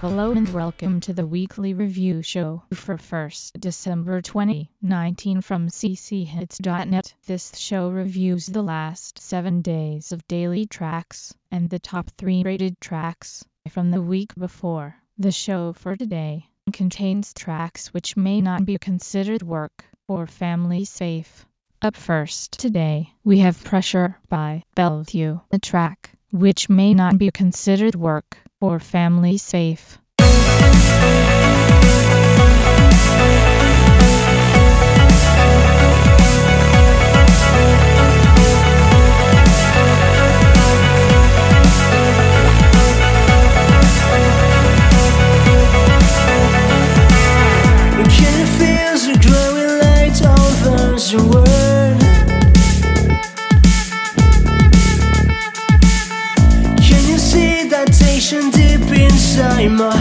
Hello and welcome to the weekly review show for 1st December 2019 from cchits.net. This show reviews the last 7 days of daily tracks and the top 3 rated tracks from the week before. The show for today contains tracks which may not be considered work or family safe. Up first today, we have Pressure by Bellevue, a track which may not be considered work or family safe. I'm a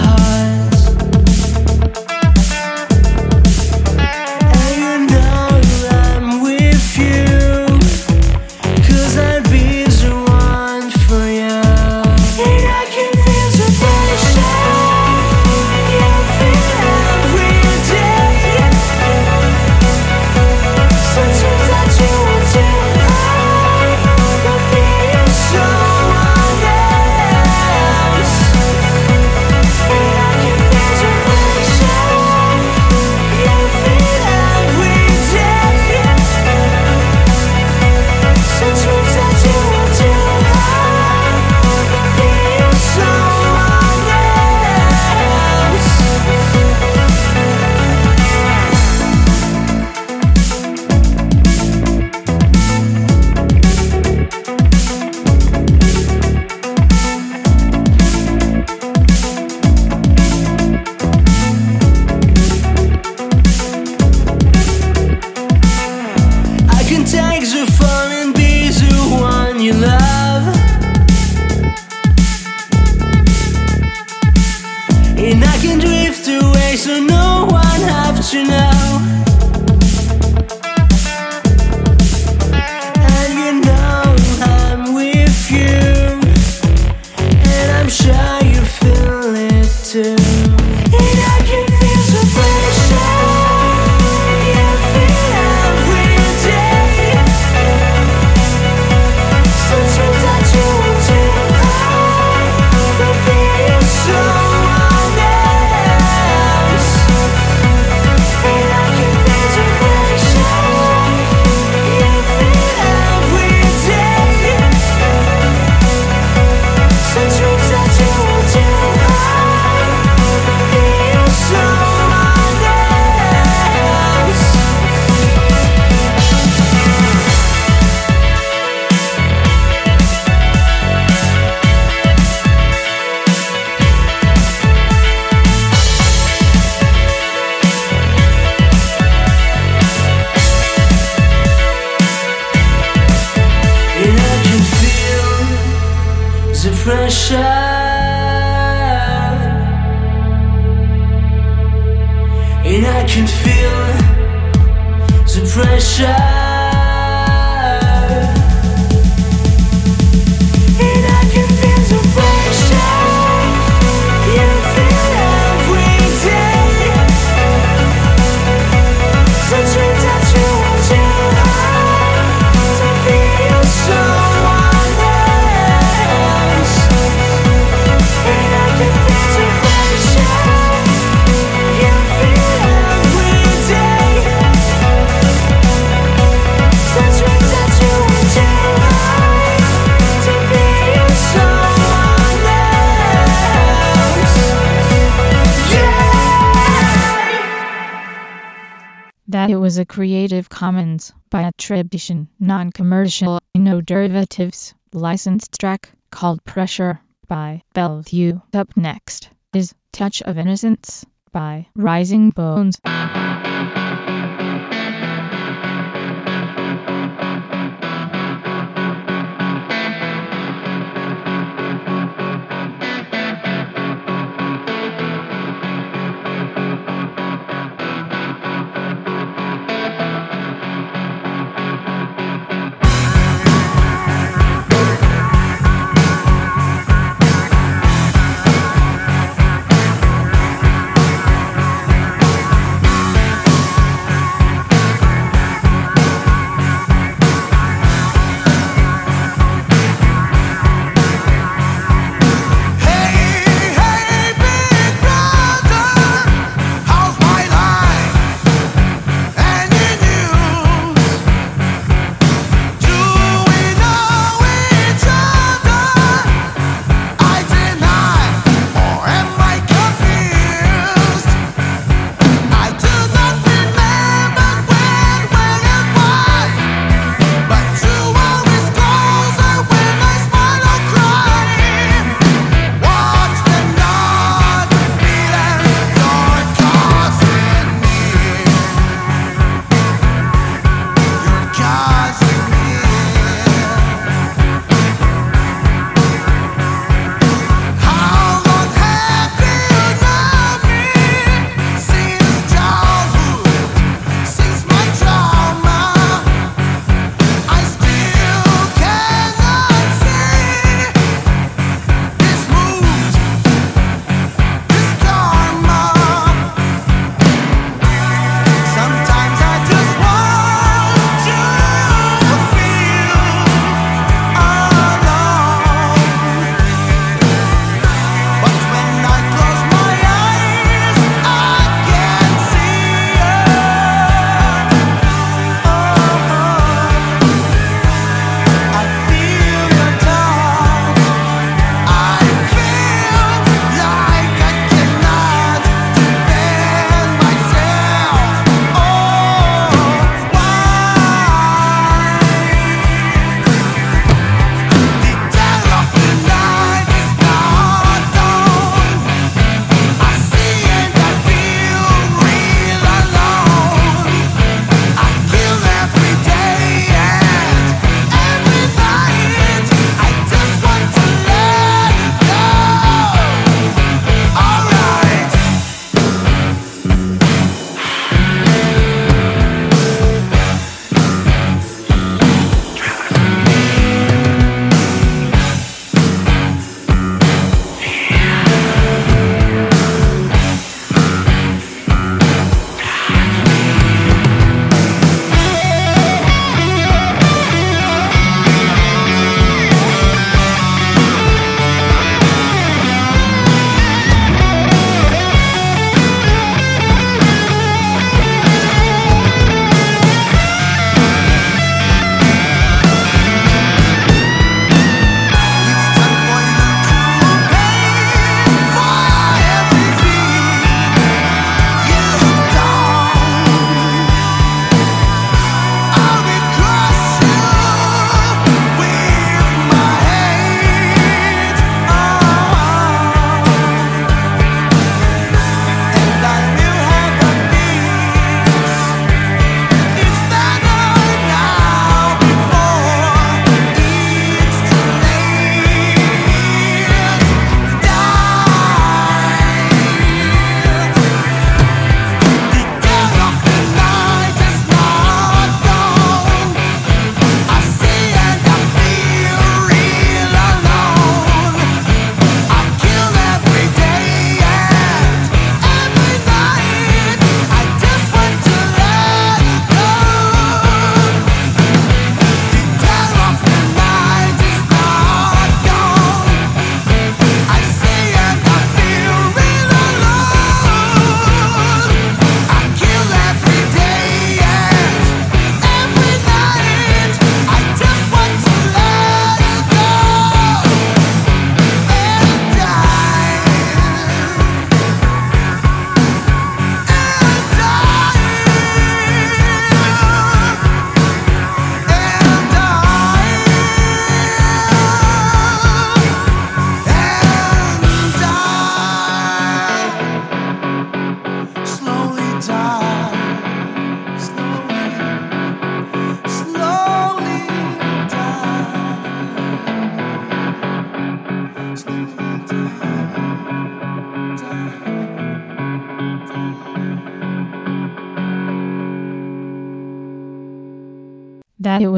Creative Commons by attribution, non-commercial, no derivatives, licensed track called Pressure by Bellevue. Up next is Touch of Innocence by Rising Bones.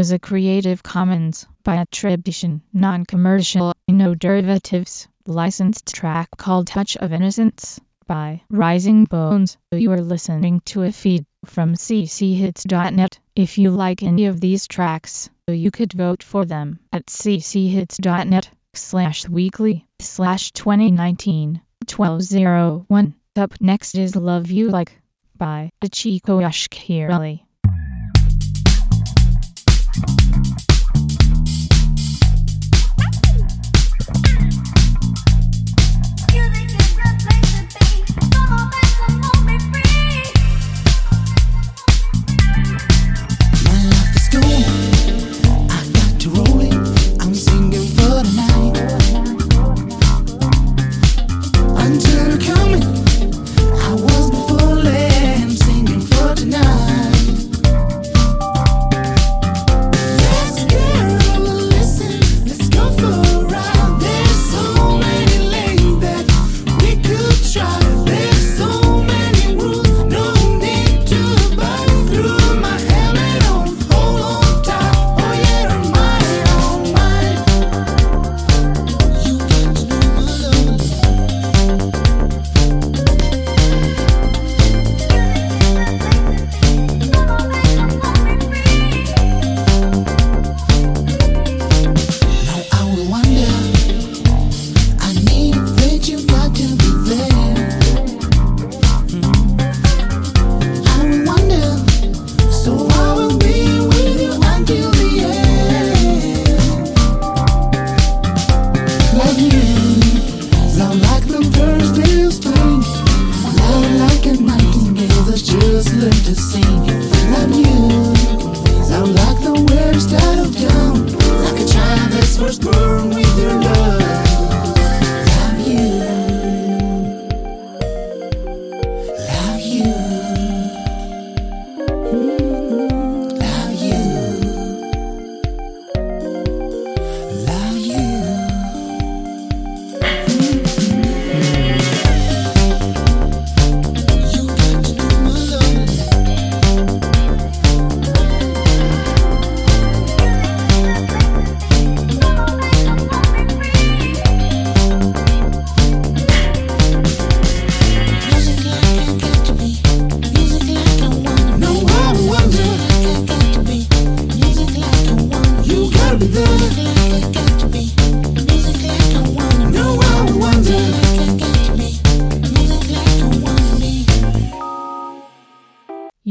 Was a Creative Commons by attribution, non-commercial, no derivatives, licensed track called Touch of Innocence by Rising Bones. You are listening to a feed from cchits.net. If you like any of these tracks, you could vote for them at cchits.net slash weekly slash 2019 1201. Up next is Love You Like by Chico Ashkirali.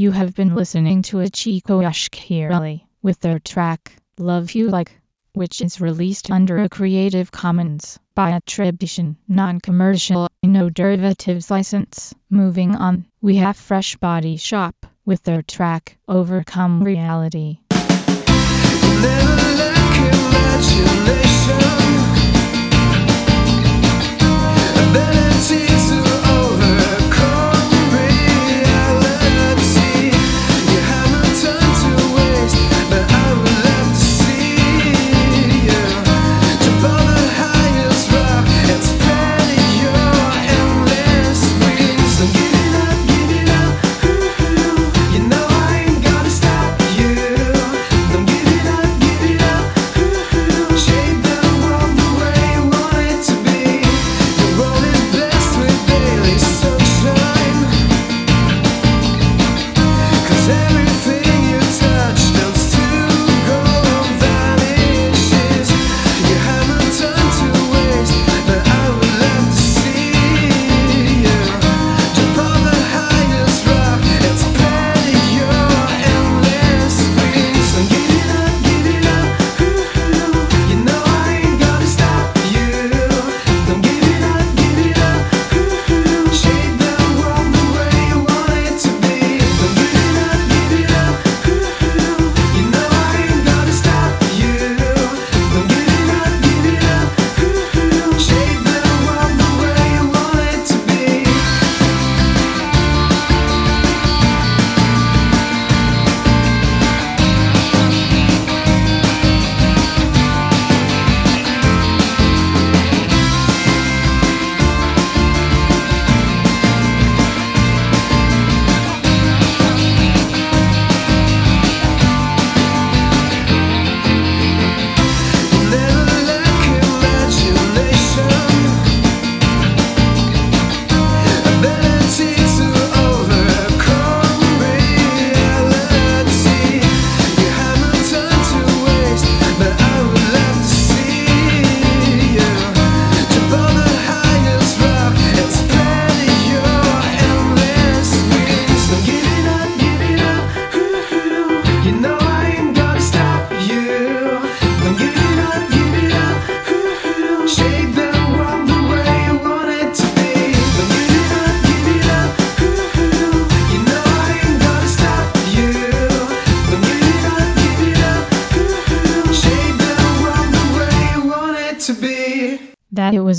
You have been listening to a Chico Ashkirali with their track, Love You Like, which is released under a Creative Commons by attribution, non-commercial, no derivatives license. Moving on, we have Fresh Body Shop with their track, Overcome Reality.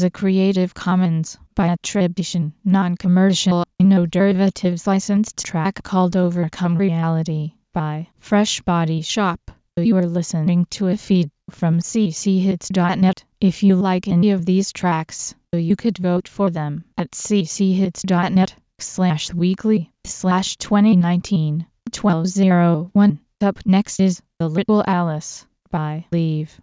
a Creative Commons by attribution, non-commercial, no derivatives licensed track called Overcome Reality by Fresh Body Shop. You are listening to a feed from cchits.net. If you like any of these tracks, you could vote for them at cchits.net slash weekly slash 2019 1201. Up next is The Little Alice by Leave.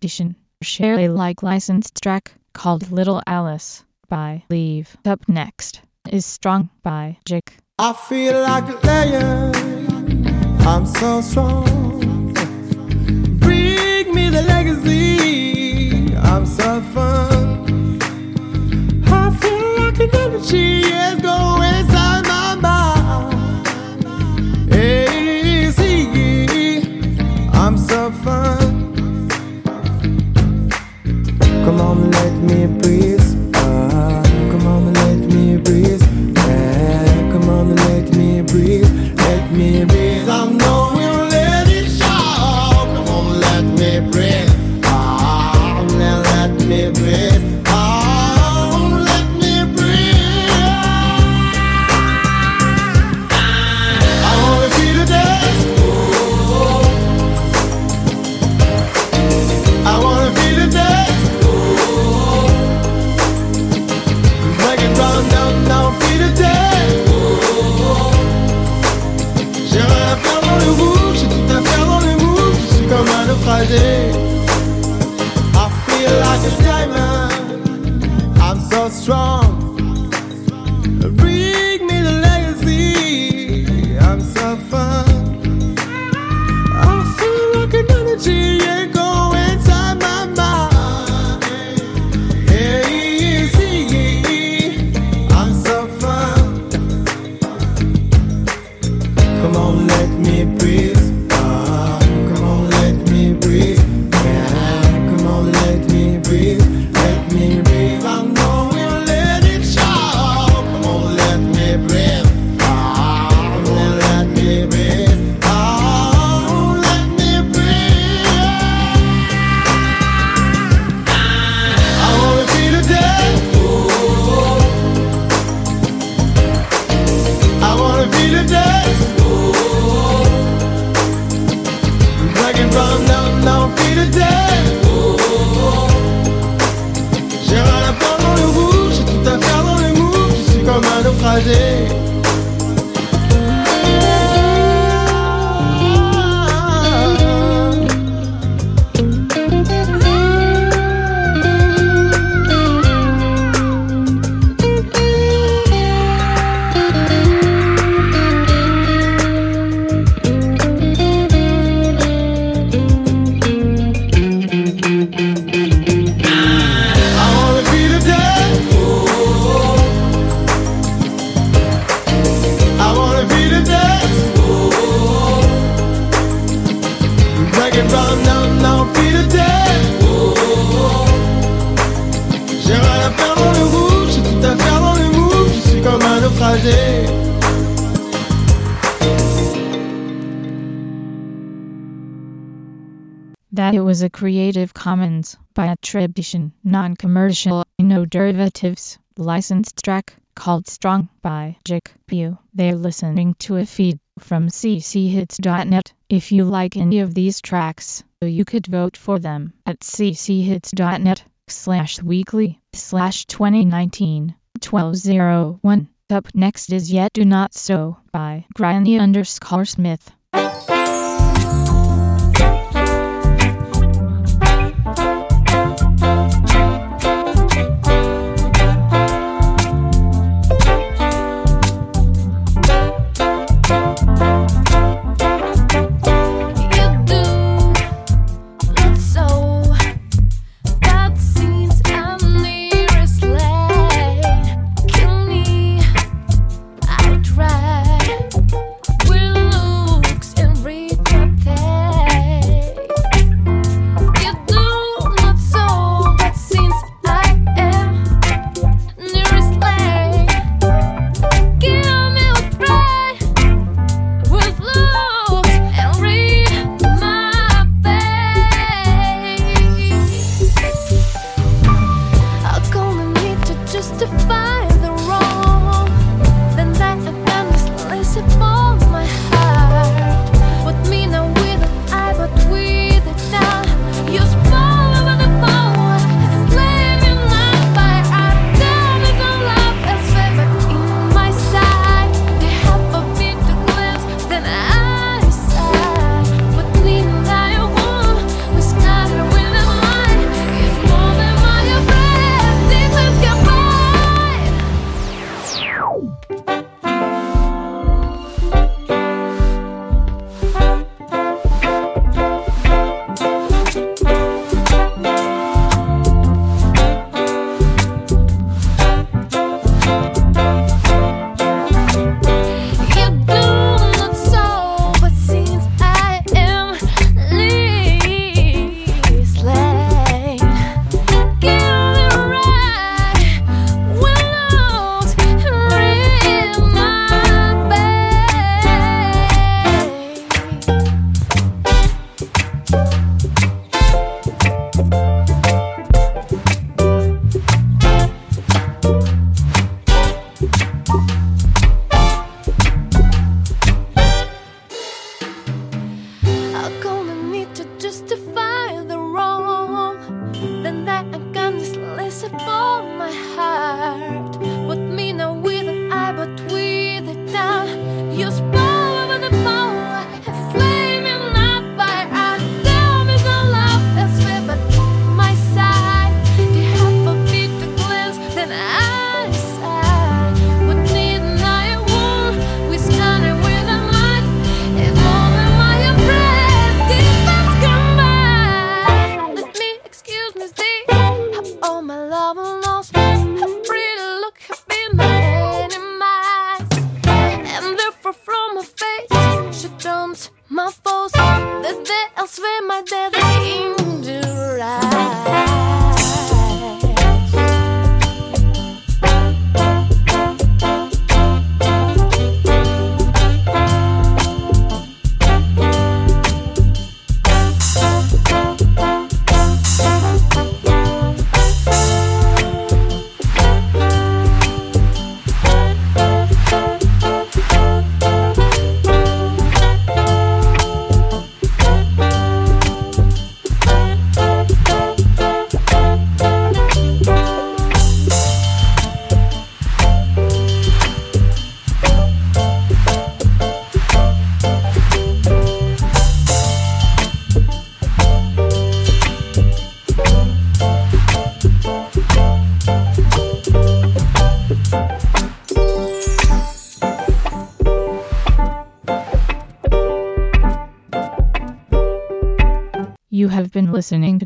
edition. share alike licensed track called Little Alice by Leave. Up next is Strong by Jake. I feel like a lion. I'm so strong. Bring me the legacy. I'm so fun. that it was a Creative Commons by attribution, non-commercial, no derivatives, licensed track called Strong by Jake Pew. They're listening to a feed from cchits.net. If you like any of these tracks, you could vote for them at cchits.net slash weekly slash 2019 1201. Up next is Yet Do Not So by Granny underscore Smith.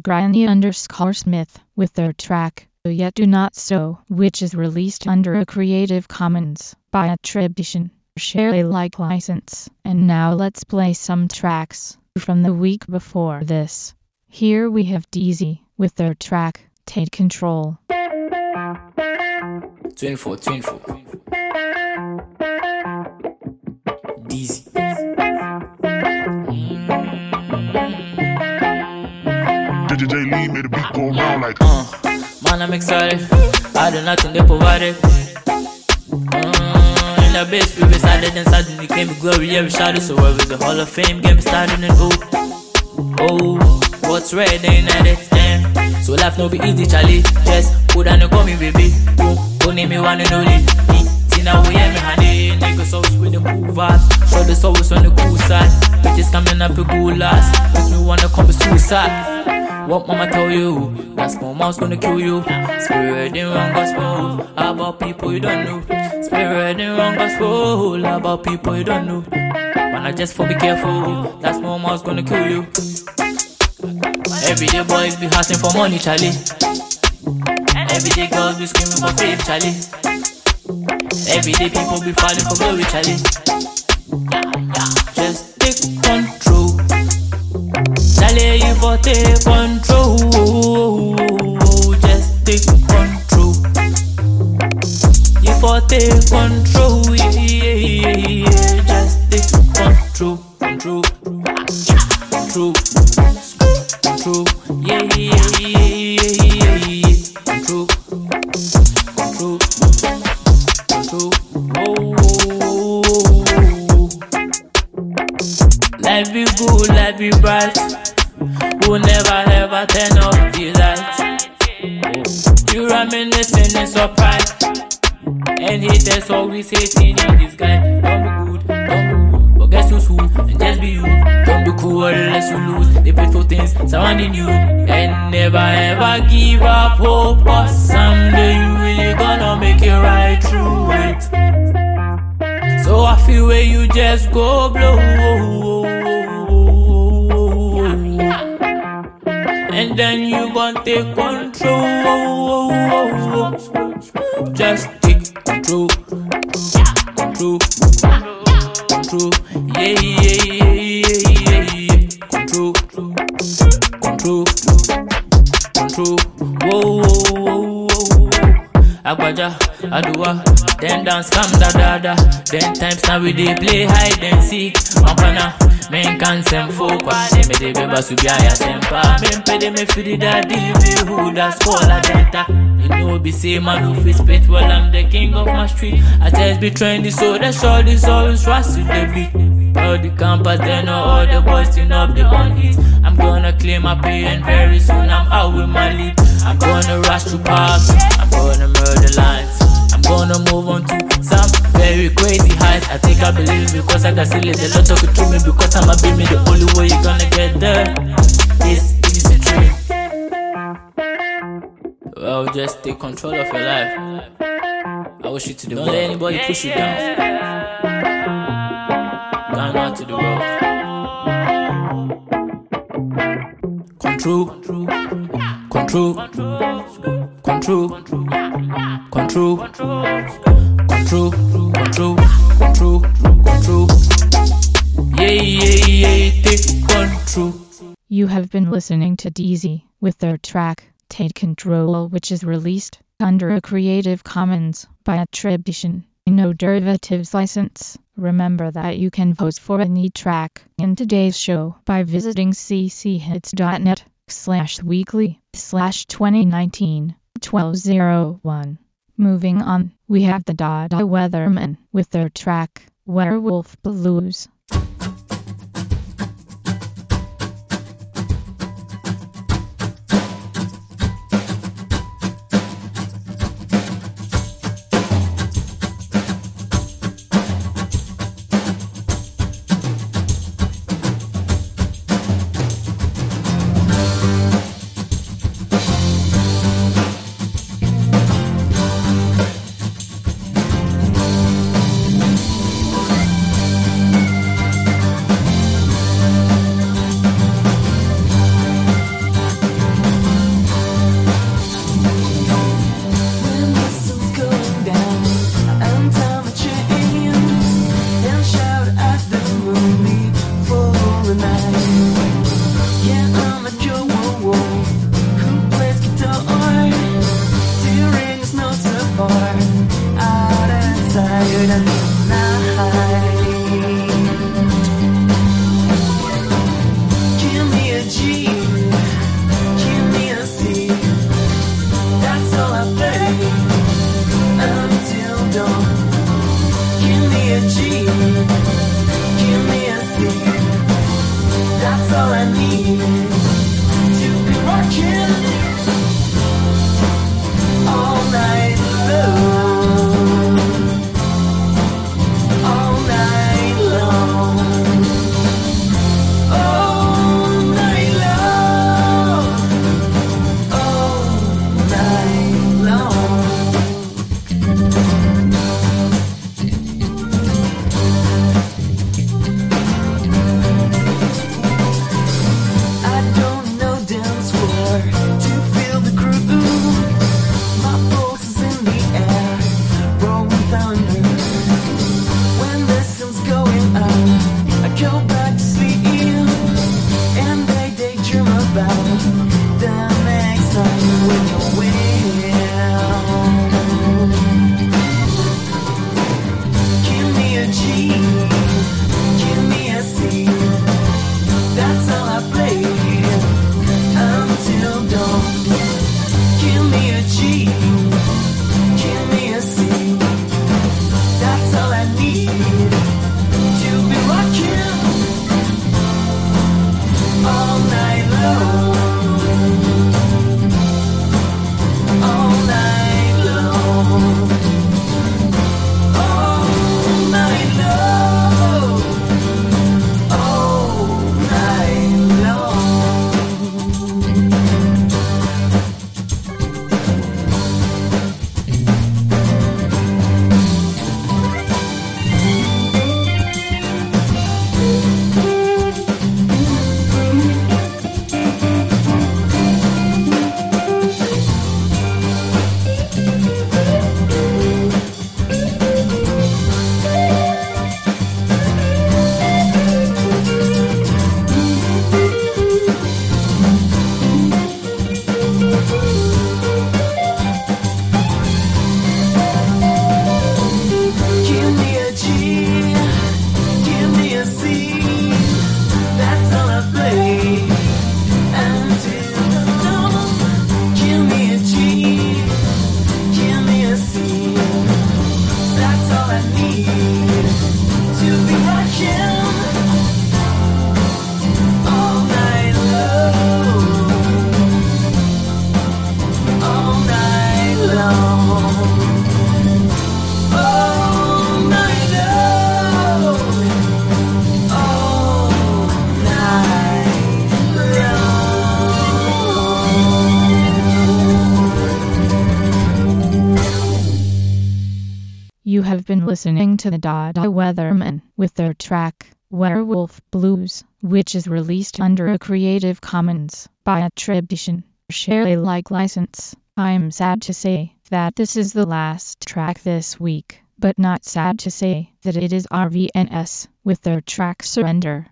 Granny underscore Smith with their track, oh, Yet Do Not So, which is released under a Creative Commons by attribution, share Alike license. And now let's play some tracks from the week before this. Here we have Deezy with their track, Take Control. 24, 24. Deezy. Man, I'm excited. I do nothing they provided. Uh, in the base, we decided and suddenly came with glory. We shouted. So where is the Hall of Fame? Game started and oh, oh, what's red ain't at it? Eh. So life no be easy, Charlie. Just put on the call me, baby. Go name me one and only. Tina, we me, honey. Niggas always with the cool vibes. Shoulders always on the cool side. Bitches coming up with good last. Makes me wanna commit suicide. What mama tell you? That small mouse gonna kill you. In wrong gospel about people you don't know. In wrong gospel about people you don't know. Wanna just for be careful. That small mouse gonna kill you. Everyday boys be hustling for money, Charlie. Everyday girls be screaming for fame, Charlie. Everyday people be falling for glory, Charlie. Just take control. Charlie, you for take control. Just take control. You for take control. Yeah, yeah, yeah, then dance come da da da. Then times now we dey play hide and seek. Mapana, men can send folk. They me dey beba subi aya sempa. Men pede me fidi da di me who da spola denta. You know be say man who spit well I'm the king of my street. I just be trendy so that short is always trust in the beat. All the campers they know all the boys turn up the on hit. I'm gonna claim my pay and very soon I'm out with my lead. I'm gonna rush through parks. I'm gonna murder lines. Gonna move on to some very crazy heights. I think I believe because I got silly. They don't talk to me because I'm a be me. The only way you're gonna get there is easy dream. Well, just take control of your life. I wish you to the Don't let anybody push you down. Down out to the world. Control. Control. Control. Control. Control. Control. Control. Control. Yeah, yeah, yeah. Take control. You have been listening to Deezy with their track, Take Control, which is released under a Creative Commons by attribution, no derivatives license. Remember that you can vote for any track in today's show by visiting cchits.net slash weekly slash 2019 1201. Moving on, we have the Dada Weatherman with their track, Werewolf Blues. listening to the Dada Weathermen with their track Werewolf Blues, which is released under a Creative Commons by attribution. Share Alike license. I'm sad to say that this is the last track this week, but not sad to say that it is RVNS with their track Surrender.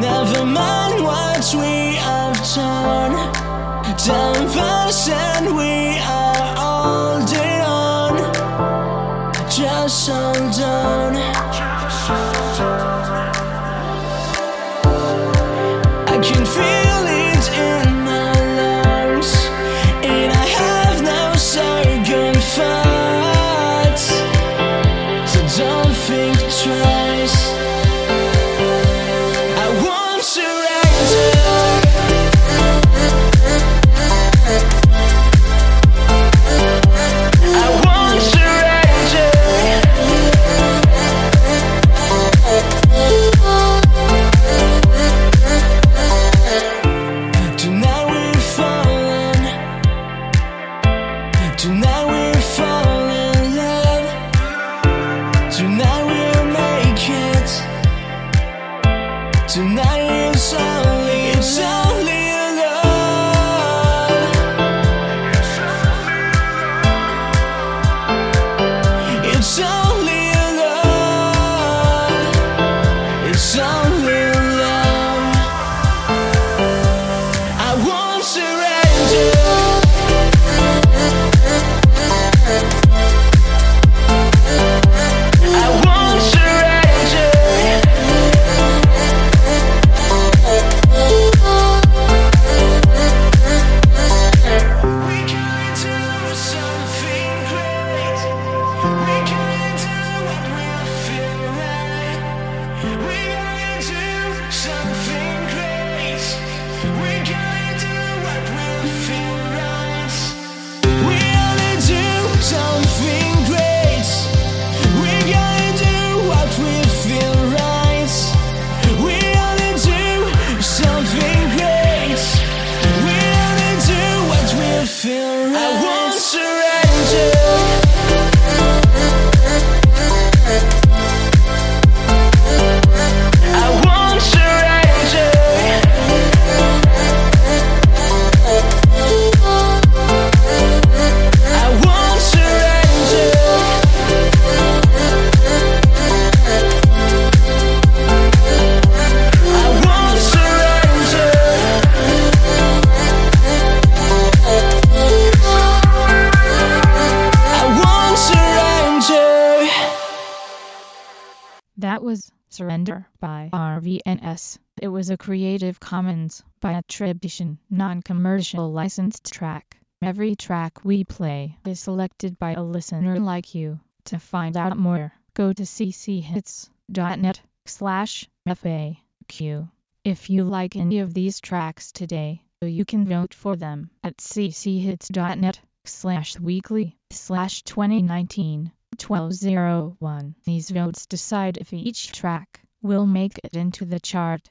Never mind what we turn. and we are all day on. Just undone. Creative Commons by attribution, non-commercial licensed track. Every track we play is selected by a listener like you. To find out more, go to cchits.net slash FAQ. If you like any of these tracks today, you can vote for them at cchits.net slash weekly slash 2019 1201. These votes decide if each track will make it into the chart,